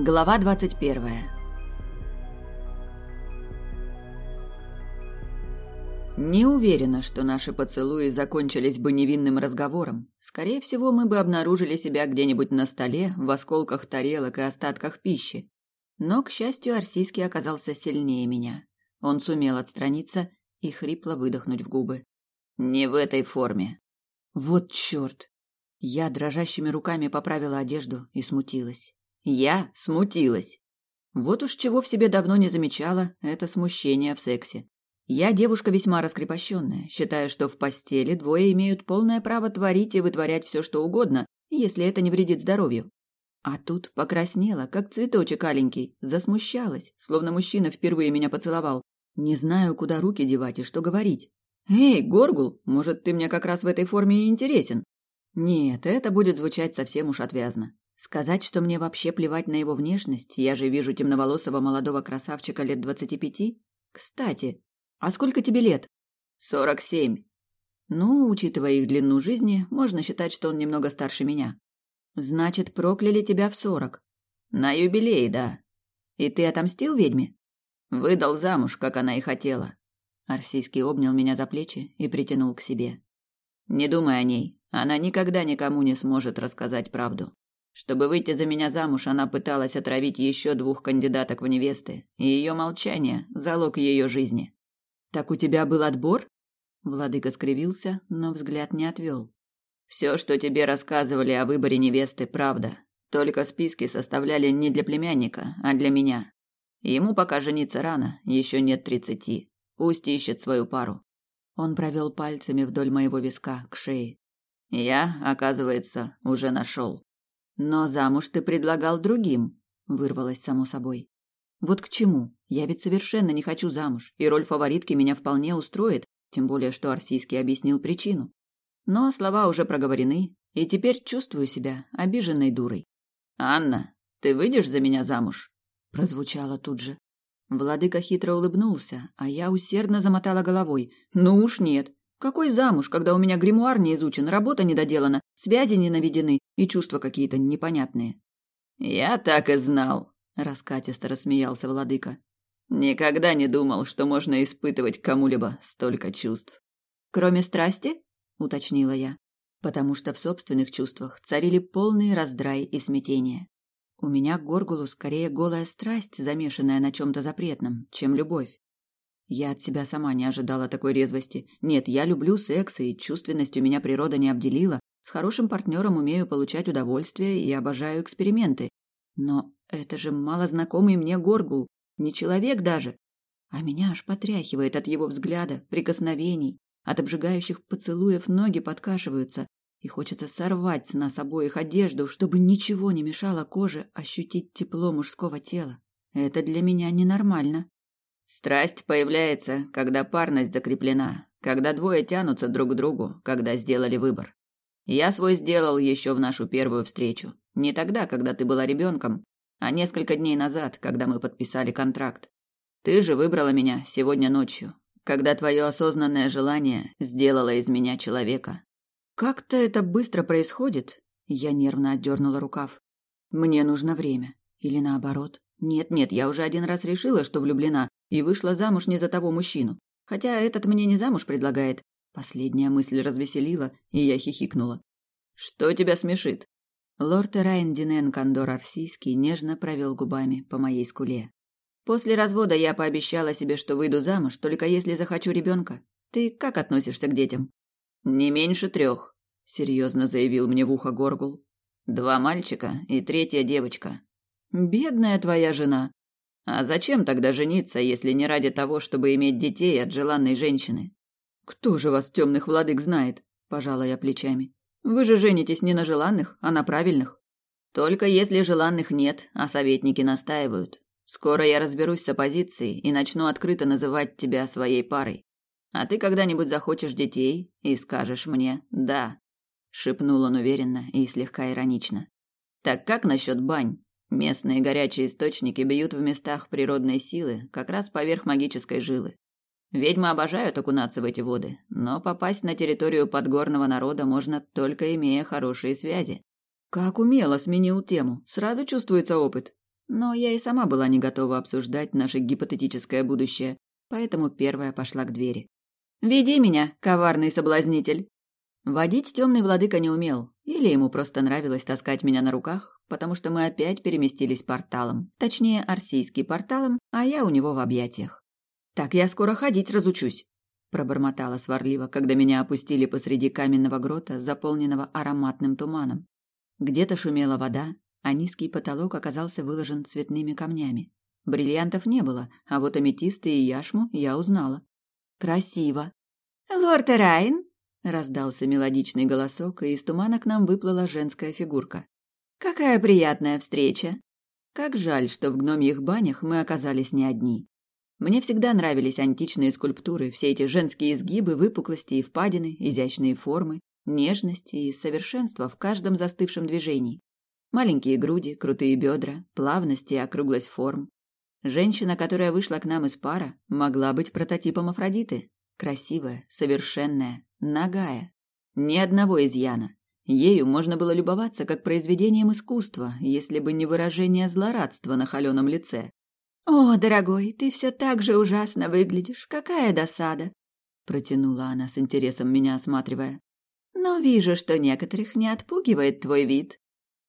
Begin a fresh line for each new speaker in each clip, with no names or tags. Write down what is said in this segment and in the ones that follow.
Глава двадцать первая. Не уверена, что наши поцелуи закончились бы невинным разговором. Скорее всего, мы бы обнаружили себя где-нибудь на столе, в осколках тарелок и остатках пищи. Но, к счастью, Арсийский оказался сильнее меня. Он сумел отстраниться и хрипло выдохнуть в губы. «Не в этой форме». «Вот чёрт!» Я дрожащими руками поправила одежду и смутилась. Я смутилась. Вот уж чего в себе давно не замечала, это смущение в сексе. Я девушка весьма раскрепощенная, считаю, что в постели двое имеют полное право творить и вытворять все, что угодно, если это не вредит здоровью. А тут покраснела, как цветочек аленький, засмущалась, словно мужчина впервые меня поцеловал. Не знаю, куда руки девать и что говорить. «Эй, Горгул, может, ты мне как раз в этой форме и интересен?» Нет, это будет звучать совсем уж отвязно. Сказать, что мне вообще плевать на его внешность, я же вижу темноволосого молодого красавчика лет двадцати пяти. Кстати, а сколько тебе лет? Сорок семь. Ну, учитывая их длину жизни, можно считать, что он немного старше меня. Значит, прокляли тебя в сорок. На юбилей, да. И ты отомстил ведьме? Выдал замуж, как она и хотела. Арсийский обнял меня за плечи и притянул к себе. Не думай о ней. Она никогда никому не сможет рассказать правду. Чтобы выйти за меня замуж, она пыталась отравить еще двух кандидаток в невесты, и ее молчание – залог ее жизни. «Так у тебя был отбор?» Владыка скривился, но взгляд не отвел. «Все, что тебе рассказывали о выборе невесты, правда. Только списки составляли не для племянника, а для меня. Ему пока жениться рано, еще нет тридцати. Пусть ищет свою пару». Он провел пальцами вдоль моего виска к шее. «Я, оказывается, уже нашел». «Но замуж ты предлагал другим», — вырвалось само собой. Вот к чему? Я ведь совершенно не хочу замуж, и роль фаворитки меня вполне устроит, тем более что Арсийский объяснил причину. Но слова уже проговорены, и теперь чувствую себя обиженной дурой. «Анна, ты выйдешь за меня замуж?» прозвучало тут же. Владыка хитро улыбнулся, а я усердно замотала головой. «Ну уж нет. Какой замуж, когда у меня гримуар не изучен, работа не доделана, связи не наведены и чувства какие-то непонятные?» «Я так и знал», раскатисто рассмеялся владыка. Никогда не думал, что можно испытывать кому-либо столько чувств. Кроме страсти? уточнила я, потому что в собственных чувствах царили полный раздрай и смятение. У меня к Горгулу скорее голая страсть, замешанная на чем то запретном, чем любовь. Я от себя сама не ожидала такой резвости. Нет, я люблю секс, и чувственностью меня природа не обделила. С хорошим партнером умею получать удовольствие и обожаю эксперименты. Но это же малознакомый мне Горгул, не человек даже. А меня аж потряхивает от его взгляда, прикосновений, от обжигающих поцелуев ноги подкашиваются, и хочется сорвать с нас обоих одежду, чтобы ничего не мешало коже ощутить тепло мужского тела. Это для меня ненормально. Страсть появляется, когда парность закреплена, когда двое тянутся друг к другу, когда сделали выбор. Я свой сделал еще в нашу первую встречу. Не тогда, когда ты была ребенком, а несколько дней назад, когда мы подписали контракт. Ты же выбрала меня сегодня ночью, когда твое осознанное желание сделало из меня человека. Как-то это быстро происходит. Я нервно отдернула рукав. Мне нужно время. Или наоборот. Нет-нет, я уже один раз решила, что влюблена, и вышла замуж не за того мужчину. Хотя этот мне не замуж предлагает. Последняя мысль развеселила, и я хихикнула. Что тебя смешит? Лорд Эрайн Динен Кондор Арсийский нежно провел губами по моей скуле. После развода я пообещала себе, что выйду замуж, только если захочу ребенка. Ты как относишься к детям? Не меньше трех, серьезно заявил мне в ухо Горгул. Два мальчика и третья девочка. Бедная твоя жена. А зачем тогда жениться, если не ради того, чтобы иметь детей от желанной женщины? Кто же вас темных владык знает? Пожала я плечами. Вы же женитесь не на желанных, а на правильных. Только если желанных нет, а советники настаивают. Скоро я разберусь с оппозицией и начну открыто называть тебя своей парой. А ты когда-нибудь захочешь детей и скажешь мне «да», — шепнул он уверенно и слегка иронично. Так как насчет бань? Местные горячие источники бьют в местах природной силы, как раз поверх магической жилы. Ведьмы обожают окунаться в эти воды, но попасть на территорию подгорного народа можно только имея хорошие связи. Как умело сменил тему, сразу чувствуется опыт. но я и сама была не готова обсуждать наше гипотетическое будущее, поэтому первая пошла к двери. «Веди меня, коварный соблазнитель!» Водить темный владыка не умел, или ему просто нравилось таскать меня на руках, потому что мы опять переместились порталом, точнее, арсийский порталом, а я у него в объятиях. «Так я скоро ходить разучусь», – пробормотала сварливо, когда меня опустили посреди каменного грота, заполненного ароматным туманом. Где-то шумела вода, а низкий потолок оказался выложен цветными камнями. Бриллиантов не было, а вот аметисты и яшму я узнала. Красиво. «Лорд Райн!» — раздался мелодичный голосок, и из тумана к нам выплыла женская фигурка. «Какая приятная встреча!» Как жаль, что в гномьих банях мы оказались не одни. Мне всегда нравились античные скульптуры, все эти женские изгибы, выпуклости и впадины, изящные формы, нежность и совершенство в каждом застывшем движении. Маленькие груди, крутые бедра, плавность и округлость форм. Женщина, которая вышла к нам из пара, могла быть прототипом Афродиты. Красивая, совершенная, нагая. Ни одного изъяна. Ею можно было любоваться как произведением искусства, если бы не выражение злорадства на холеном лице. «О, дорогой, ты все так же ужасно выглядишь. Какая досада!» Протянула она с интересом меня осматривая. «Но вижу, что некоторых не отпугивает твой вид.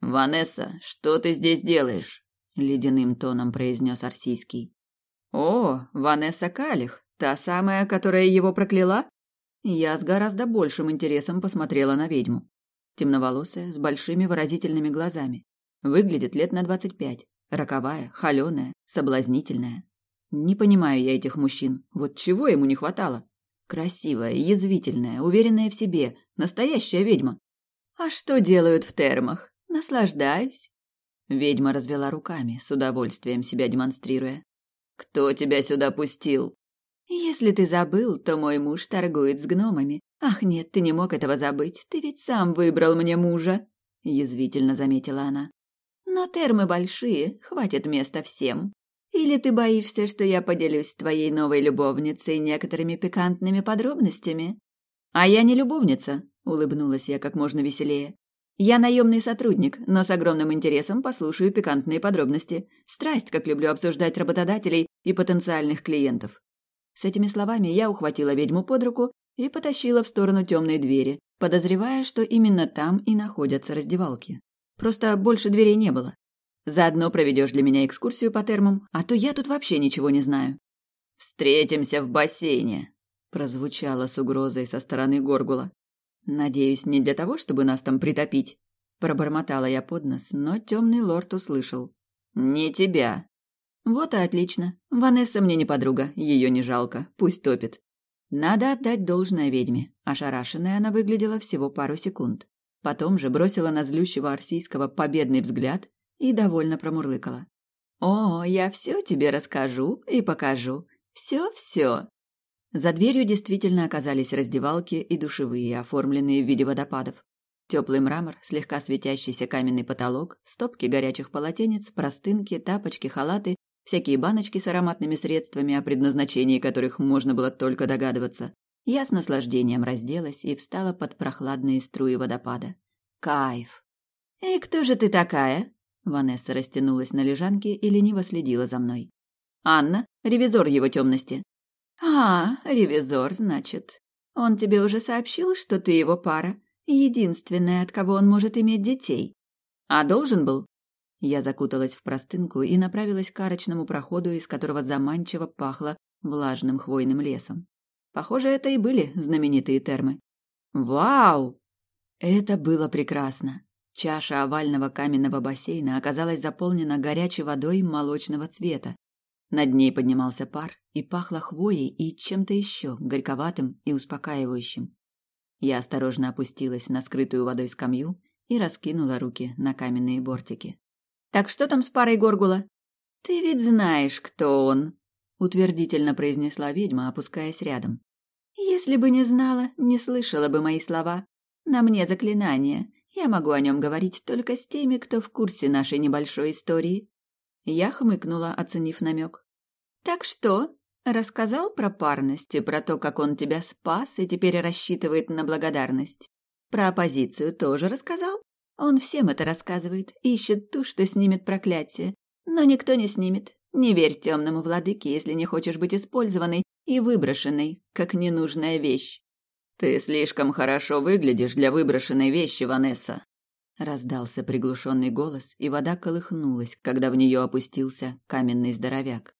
«Ванесса, что ты здесь делаешь?» — ледяным тоном произнес Арсийский. «О, Ванесса Калих, та самая, которая его прокляла?» Я с гораздо большим интересом посмотрела на ведьму. Темноволосая, с большими выразительными глазами. Выглядит лет на двадцать пять. Роковая, холеная, соблазнительная. Не понимаю я этих мужчин. Вот чего ему не хватало? Красивая, язвительная, уверенная в себе. Настоящая ведьма. А что делают в термах? Наслаждаюсь. Ведьма развела руками, с удовольствием себя демонстрируя. Кто тебя сюда пустил? Если ты забыл, то мой муж торгует с гномами. Ах, нет, ты не мог этого забыть. Ты ведь сам выбрал мне мужа, язвительно заметила она. Но термы большие, хватит места всем. Или ты боишься, что я поделюсь твоей новой любовницей некоторыми пикантными подробностями? А я не любовница, улыбнулась я как можно веселее. Я наемный сотрудник, но с огромным интересом послушаю пикантные подробности. Страсть, как люблю обсуждать работодателей и потенциальных клиентов. С этими словами я ухватила ведьму под руку и потащила в сторону темной двери, подозревая, что именно там и находятся раздевалки. Просто больше дверей не было. Заодно проведешь для меня экскурсию по термам, а то я тут вообще ничего не знаю. «Встретимся в бассейне», — прозвучало с угрозой со стороны Горгула. «Надеюсь, не для того, чтобы нас там притопить?» Пробормотала я под нос, но темный лорд услышал. «Не тебя». «Вот и отлично. Ванесса мне не подруга, ее не жалко, пусть топит». Надо отдать должное ведьме. Ошарашенная она выглядела всего пару секунд. Потом же бросила на злющего Арсийского победный взгляд и довольно промурлыкала. «О, я все тебе расскажу и покажу. Все-все. За дверью действительно оказались раздевалки и душевые, оформленные в виде водопадов. Теплый мрамор, слегка светящийся каменный потолок, стопки горячих полотенец, простынки, тапочки, халаты, всякие баночки с ароматными средствами, о предназначении которых можно было только догадываться. Я с наслаждением разделась и встала под прохладные струи водопада. Кайф! «И кто же ты такая?» Ванесса растянулась на лежанке и лениво следила за мной. «Анна, ревизор его темности», «А, ревизор, значит. Он тебе уже сообщил, что ты его пара, единственная, от кого он может иметь детей. А должен был?» Я закуталась в простынку и направилась к арочному проходу, из которого заманчиво пахло влажным хвойным лесом. Похоже, это и были знаменитые термы. «Вау!» Это было прекрасно. Чаша овального каменного бассейна оказалась заполнена горячей водой молочного цвета, над ней поднимался пар и пахло хвоей и чем-то еще, горьковатым и успокаивающим. Я осторожно опустилась на скрытую водой скамью и раскинула руки на каменные бортики. «Так что там с парой Горгула?» «Ты ведь знаешь, кто он», — утвердительно произнесла ведьма, опускаясь рядом. «Если бы не знала, не слышала бы мои слова. На мне заклинание. Я могу о нем говорить только с теми, кто в курсе нашей небольшой истории. Я хмыкнула, оценив намек. «Так что?» Рассказал про парность и про то, как он тебя спас и теперь рассчитывает на благодарность. Про оппозицию тоже рассказал? Он всем это рассказывает, ищет ту, что снимет проклятие. Но никто не снимет. Не верь темному владыке, если не хочешь быть использованной и выброшенной, как ненужная вещь. Ты слишком хорошо выглядишь для выброшенной вещи, Ванесса. Раздался приглушенный голос, и вода колыхнулась, когда в нее опустился каменный здоровяк.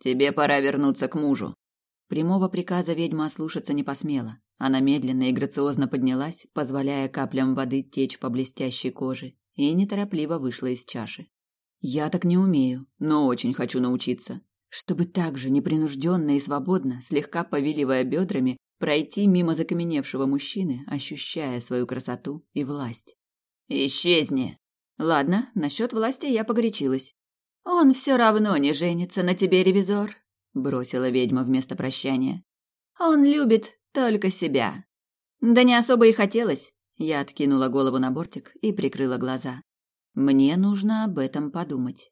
Тебе пора вернуться к мужу. Прямого приказа ведьма ослушаться не посмела. Она медленно и грациозно поднялась, позволяя каплям воды течь по блестящей коже, и неторопливо вышла из чаши. Я так не умею, но очень хочу научиться, чтобы так же непринужденно и свободно, слегка повиливая бедрами, пройти мимо закаменевшего мужчины, ощущая свою красоту и власть. Исчезни. Ладно, насчет власти я погорячилась. Он все равно не женится на тебе, ревизор, бросила ведьма вместо прощания. Он любит только себя. Да не особо и хотелось. Я откинула голову на бортик и прикрыла глаза. Мне нужно об этом подумать.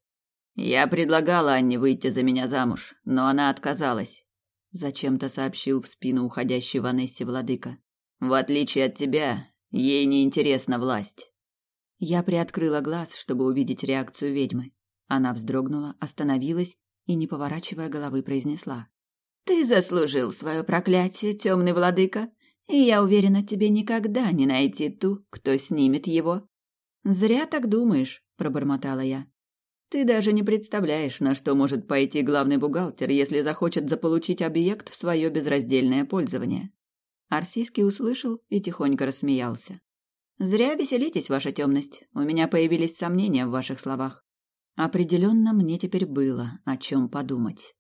Я предлагала Анне выйти за меня замуж, но она отказалась. Зачем-то сообщил в спину уходящей Ванессе владыка. В отличие от тебя, ей не интересна власть. Я приоткрыла глаз, чтобы увидеть реакцию ведьмы. Она вздрогнула, остановилась и, не поворачивая головы, произнесла: "Ты заслужил свое проклятие, темный владыка, и я уверена, тебе никогда не найти ту, кто снимет его. «Зря так думаешь», – пробормотала я. «Ты даже не представляешь, на что может пойти главный бухгалтер, если захочет заполучить объект в свое безраздельное пользование». Арсийский услышал и тихонько рассмеялся. «Зря веселитесь, ваша темность. У меня появились сомнения в ваших словах. Определенно мне теперь было о чем подумать.